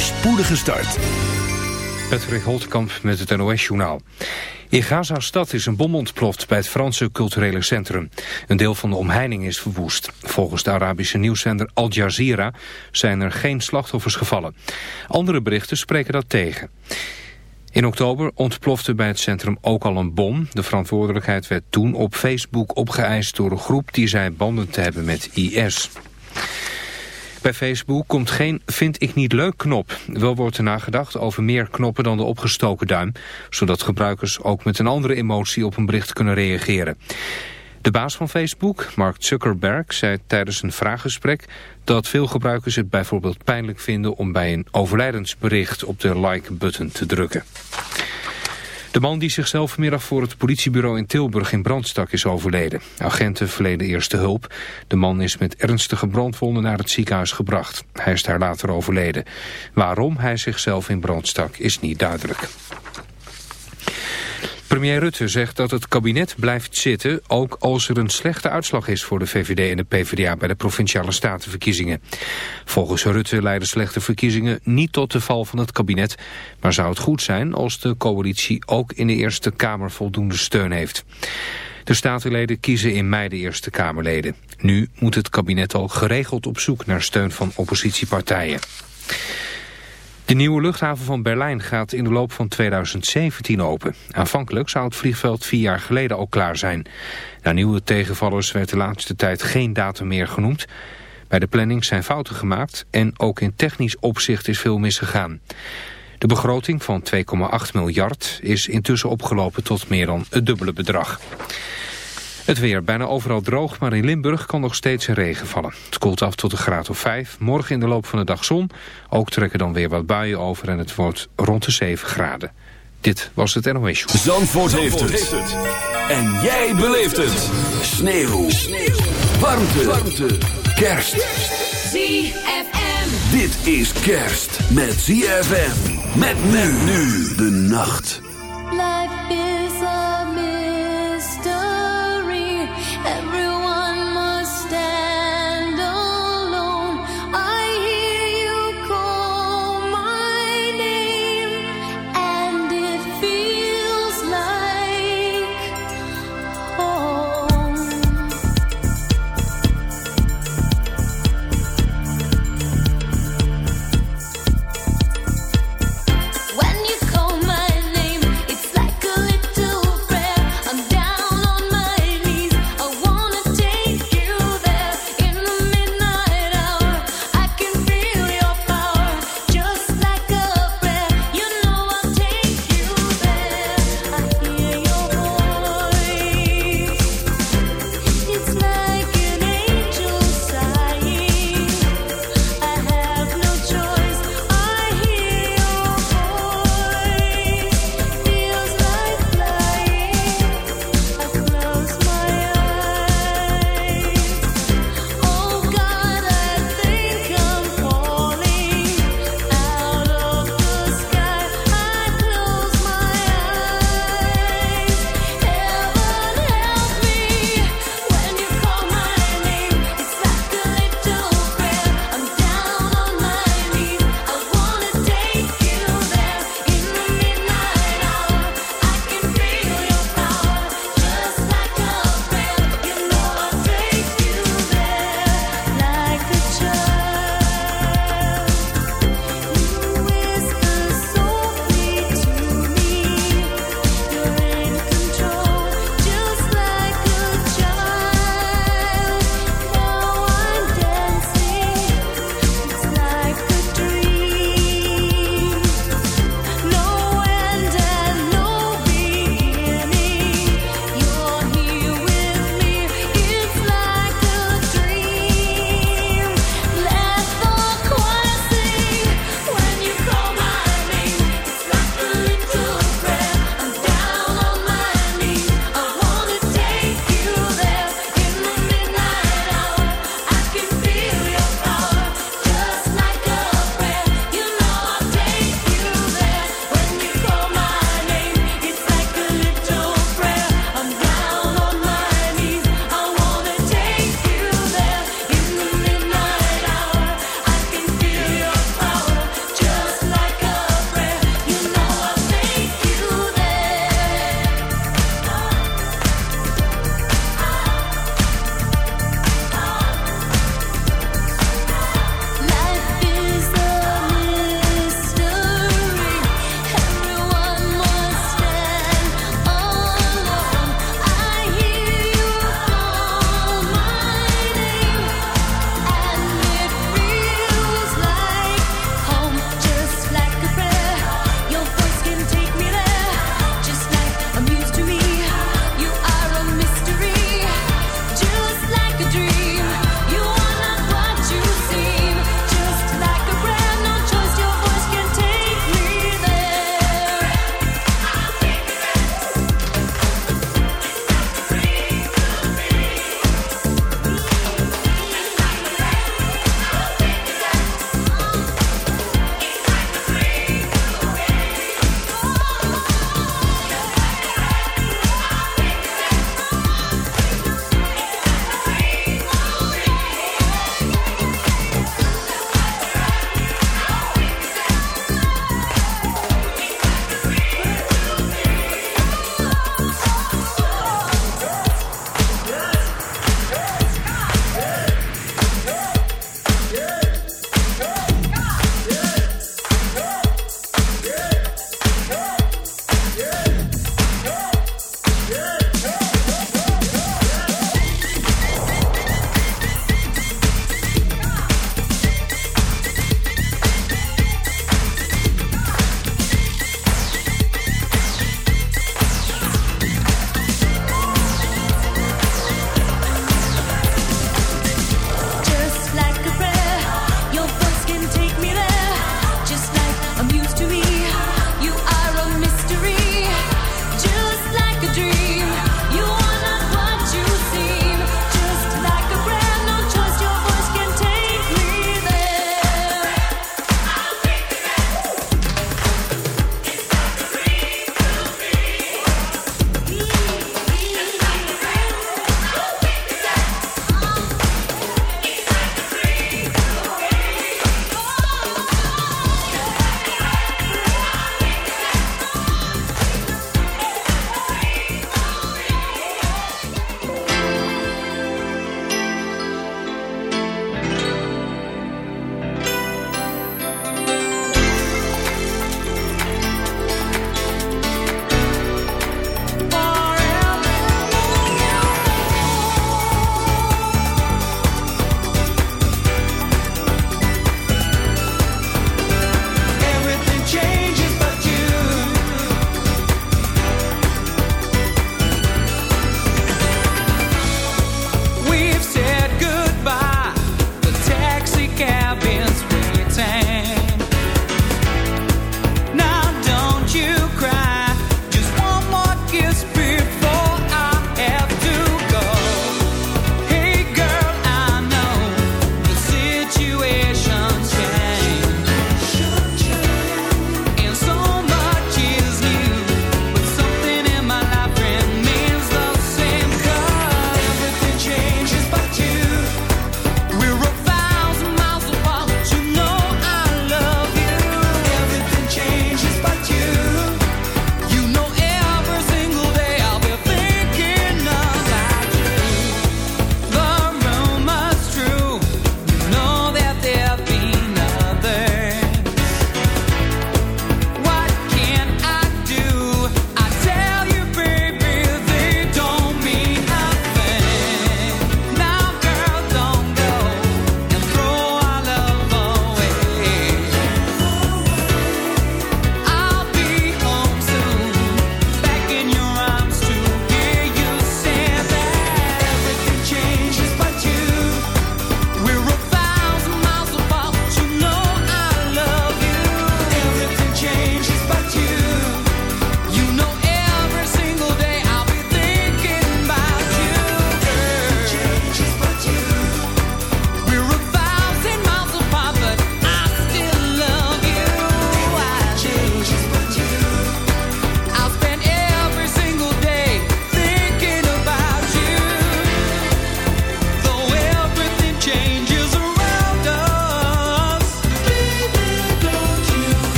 voorspoedige start. Patrick Holtkamp met het NOS-journaal. In Gaza-stad is een bom ontploft bij het Franse culturele centrum. Een deel van de omheining is verwoest. Volgens de Arabische nieuwszender Al Jazeera zijn er geen slachtoffers gevallen. Andere berichten spreken dat tegen. In oktober ontplofte bij het centrum ook al een bom. De verantwoordelijkheid werd toen op Facebook opgeëist door een groep die zei banden te hebben met IS. Bij Facebook komt geen vind ik niet leuk knop. Wel wordt er nagedacht over meer knoppen dan de opgestoken duim, zodat gebruikers ook met een andere emotie op een bericht kunnen reageren. De baas van Facebook, Mark Zuckerberg, zei tijdens een vraaggesprek dat veel gebruikers het bijvoorbeeld pijnlijk vinden om bij een overlijdensbericht op de like-button te drukken. De man die zichzelf vanmiddag voor het politiebureau in Tilburg in brand stak is overleden. Agenten verleden eerste hulp. De man is met ernstige brandwonden naar het ziekenhuis gebracht. Hij is daar later overleden. Waarom hij zichzelf in brand stak is niet duidelijk. Premier Rutte zegt dat het kabinet blijft zitten... ook als er een slechte uitslag is voor de VVD en de PvdA... bij de Provinciale Statenverkiezingen. Volgens Rutte leiden slechte verkiezingen niet tot de val van het kabinet... maar zou het goed zijn als de coalitie ook in de Eerste Kamer voldoende steun heeft. De statenleden kiezen in mei de Eerste Kamerleden. Nu moet het kabinet al geregeld op zoek naar steun van oppositiepartijen. De nieuwe luchthaven van Berlijn gaat in de loop van 2017 open. Aanvankelijk zou het vliegveld vier jaar geleden al klaar zijn. Na nieuwe tegenvallers werd de laatste tijd geen datum meer genoemd. Bij de planning zijn fouten gemaakt en ook in technisch opzicht is veel misgegaan. De begroting van 2,8 miljard is intussen opgelopen tot meer dan het dubbele bedrag. Het weer bijna overal droog, maar in Limburg kan nog steeds regen vallen. Het koelt af tot een graad of 5. Morgen in de loop van de dag zon. Ook trekken dan weer wat buien over en het wordt rond de 7 graden. Dit was het NOS Show. Zandvoort, heeft, het. En jij beleeft het. Sneeuw. Sneeuw. Warmte. Warmte. Kerst. ZFM. Dit is kerst met ZFM. Met men nu de nacht.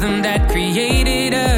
rhythm that created us.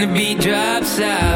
the beat drops out.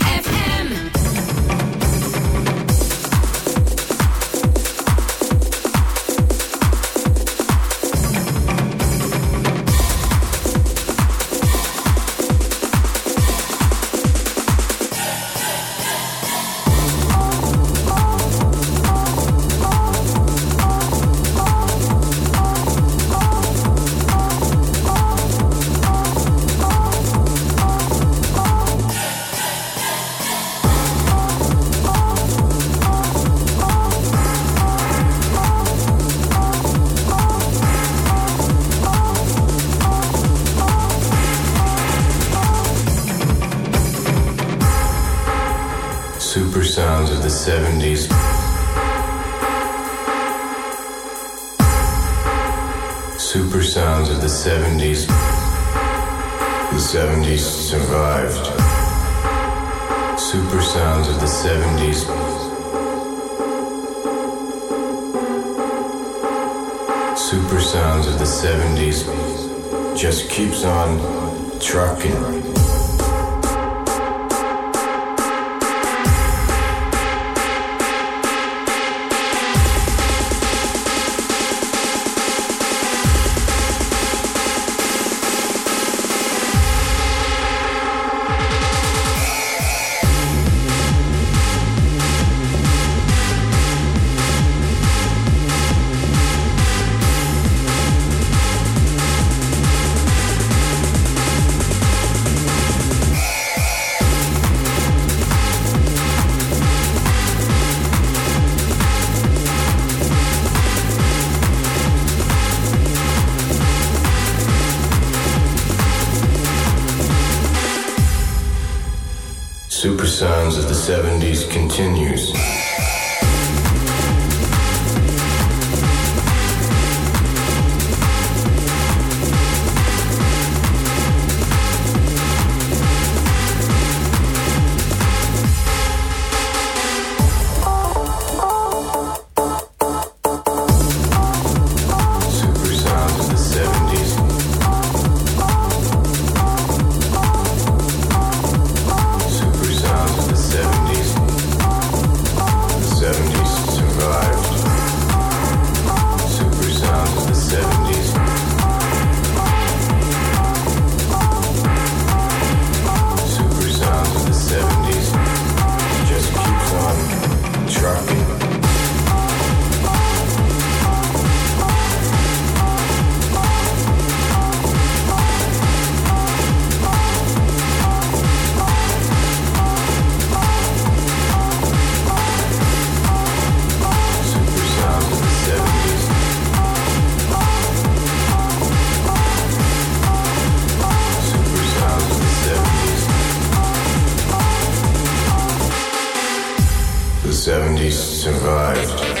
70s survived.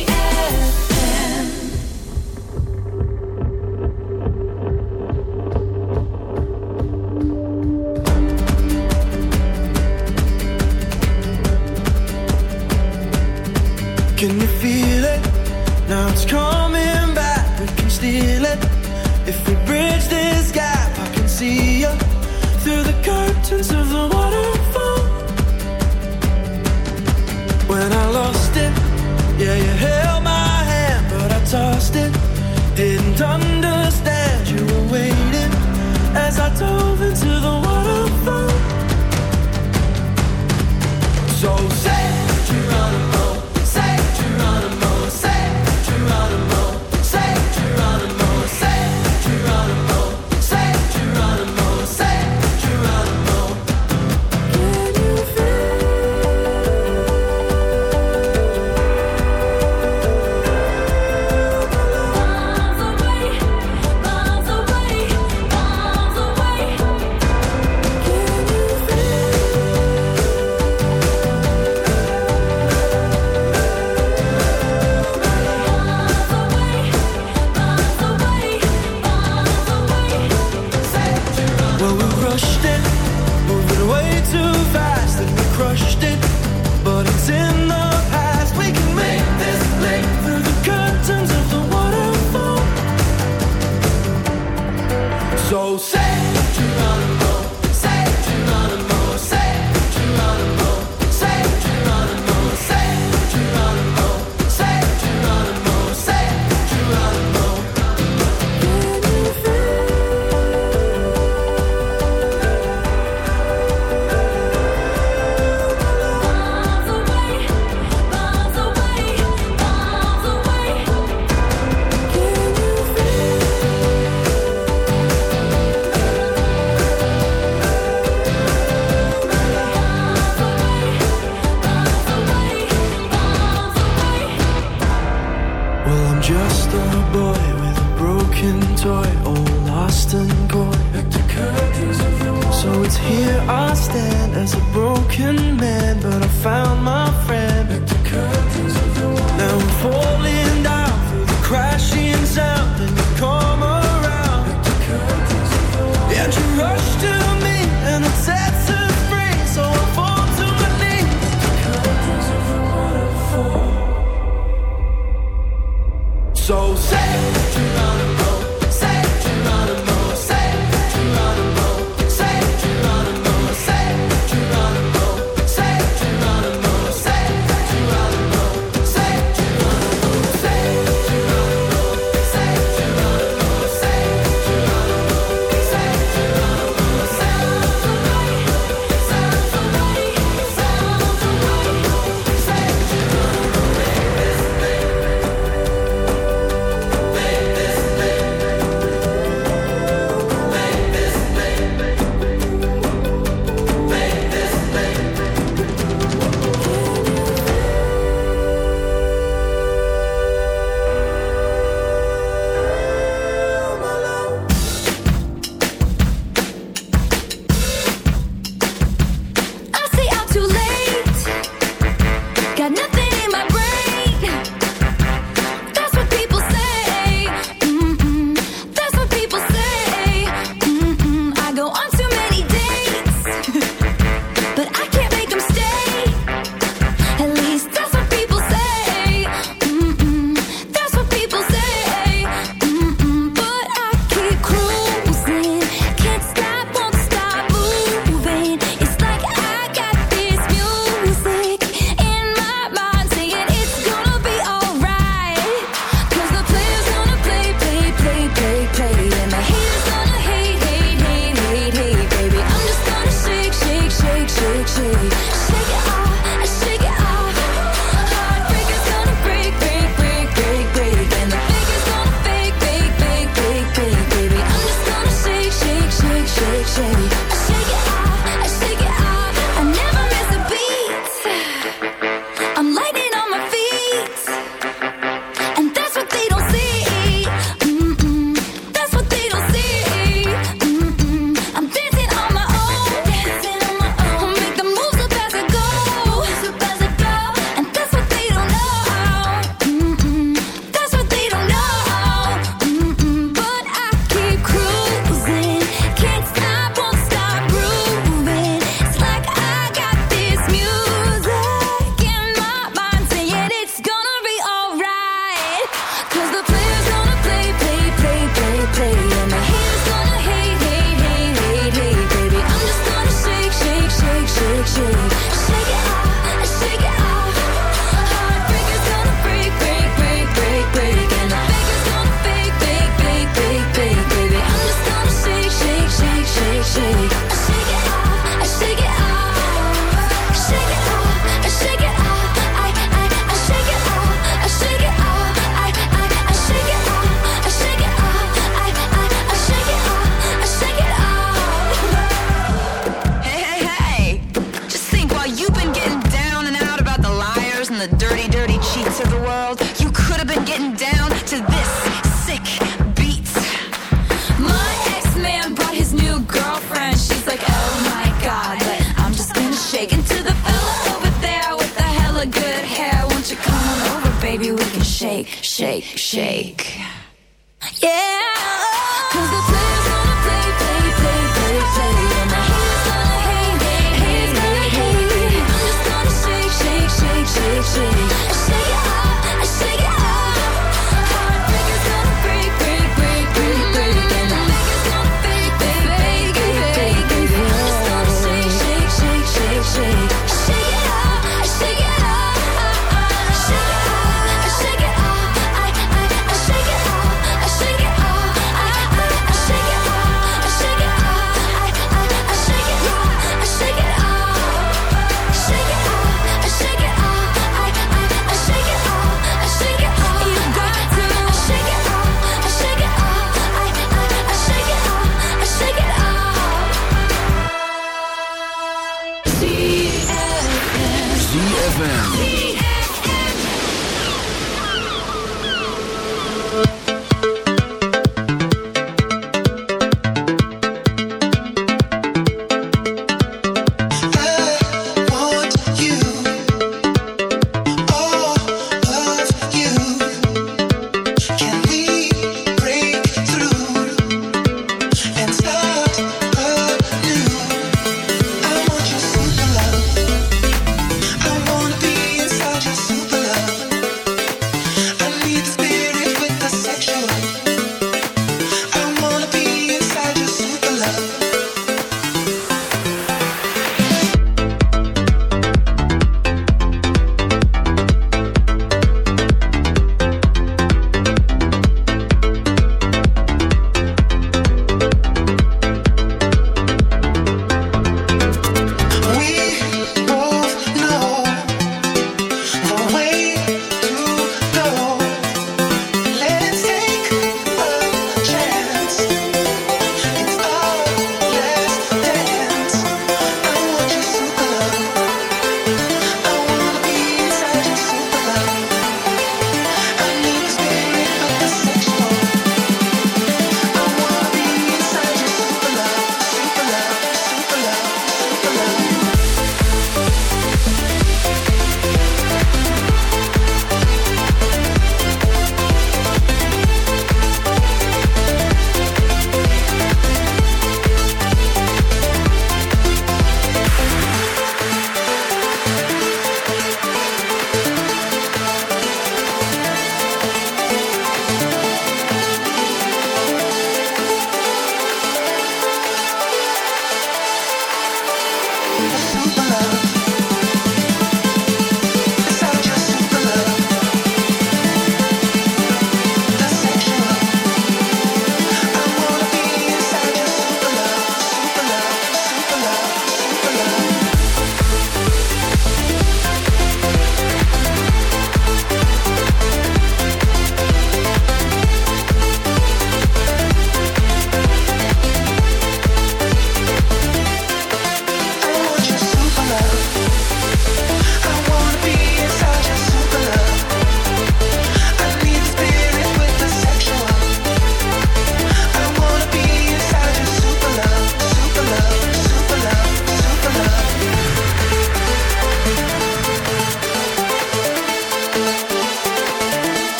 ZFM.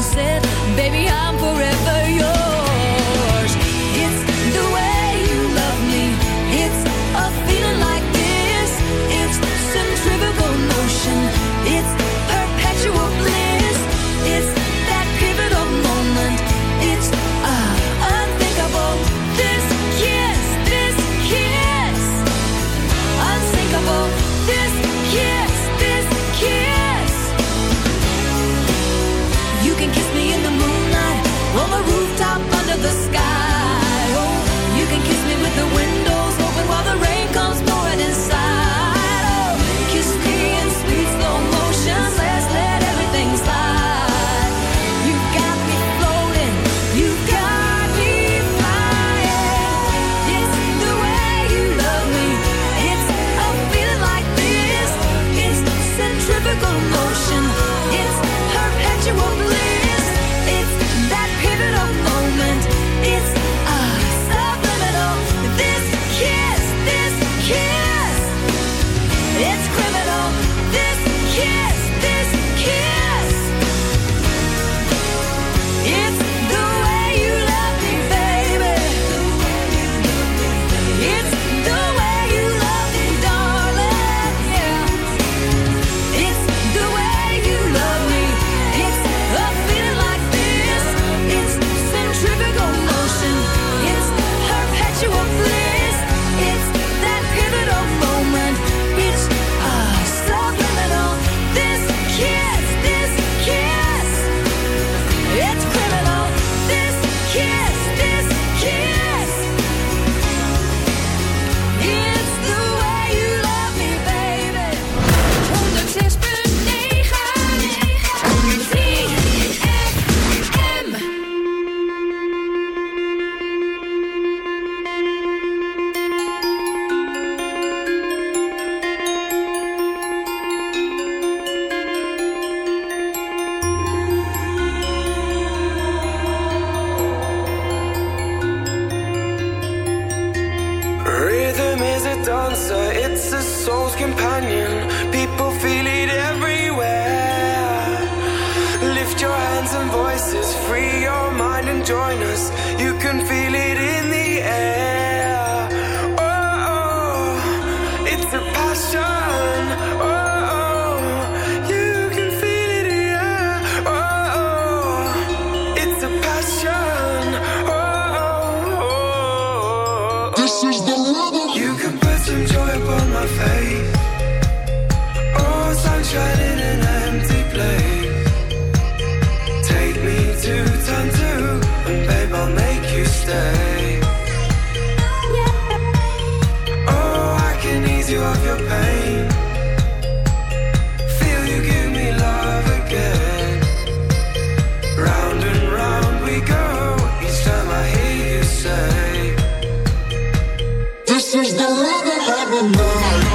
Sunset, This is the rhythm of the night.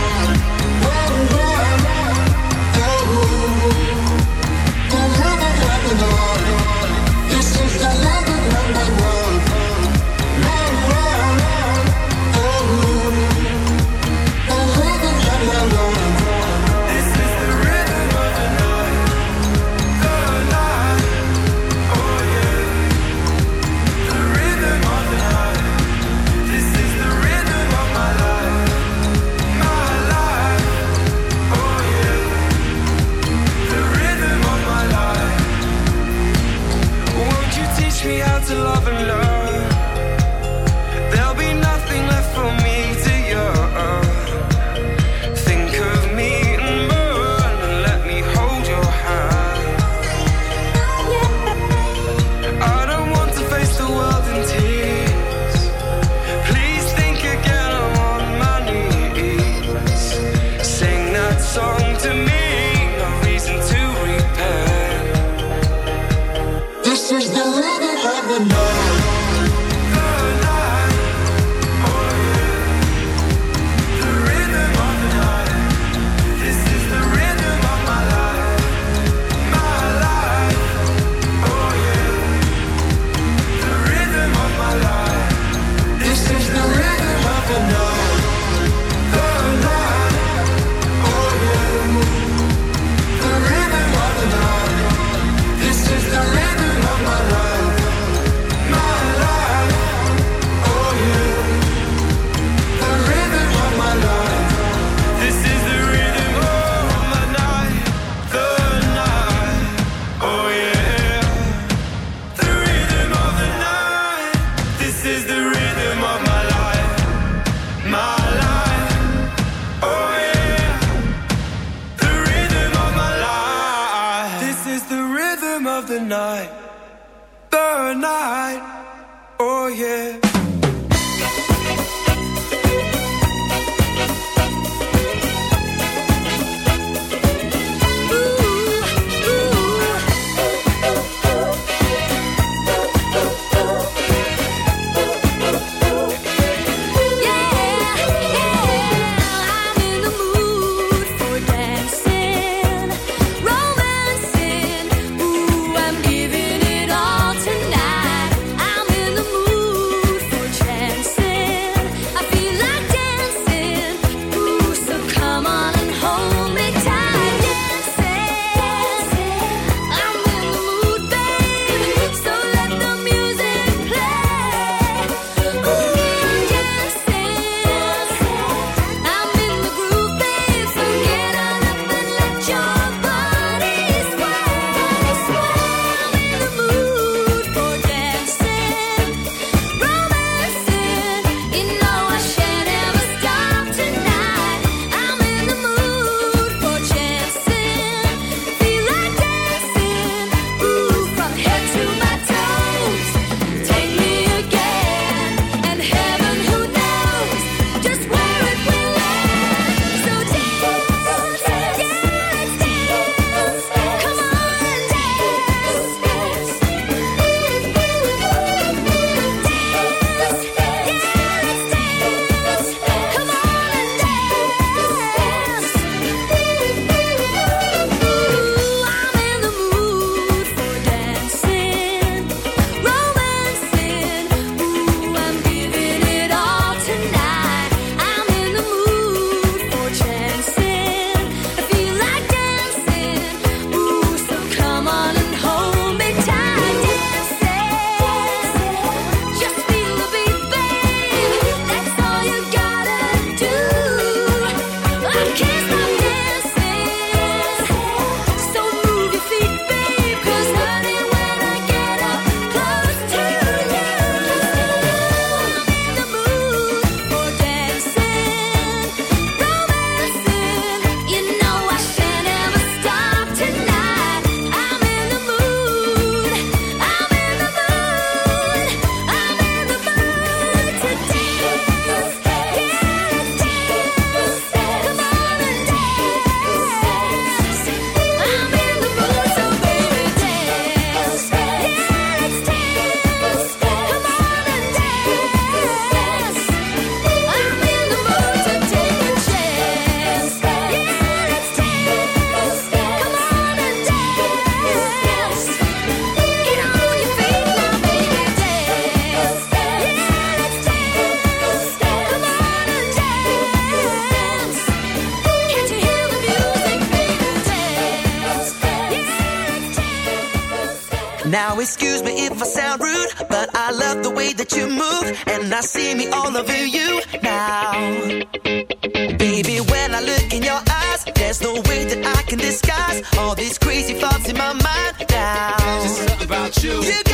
with you.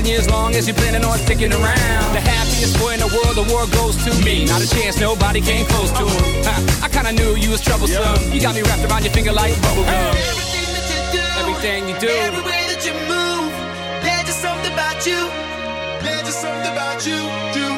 chasing you as long as you're planning on sticking around. The happiest boy in the world, the world goes to me. Not a chance, nobody came close to him. Huh, I kinda knew you was troublesome. Yeah. You got me wrapped around your finger like bubblegum. Everything that you do, everything you do, every way that you move, there's just something about you. There's just something about you. Do.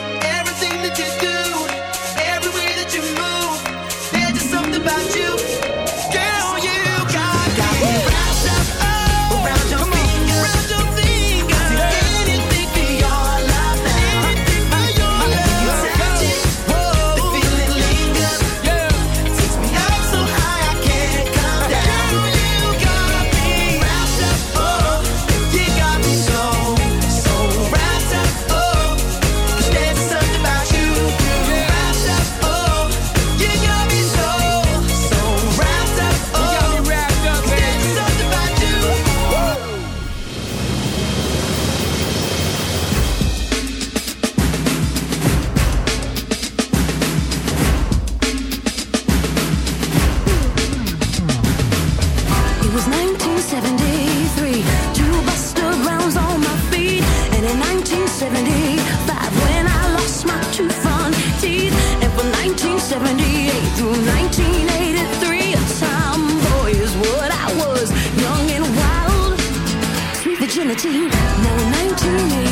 19, no name to me.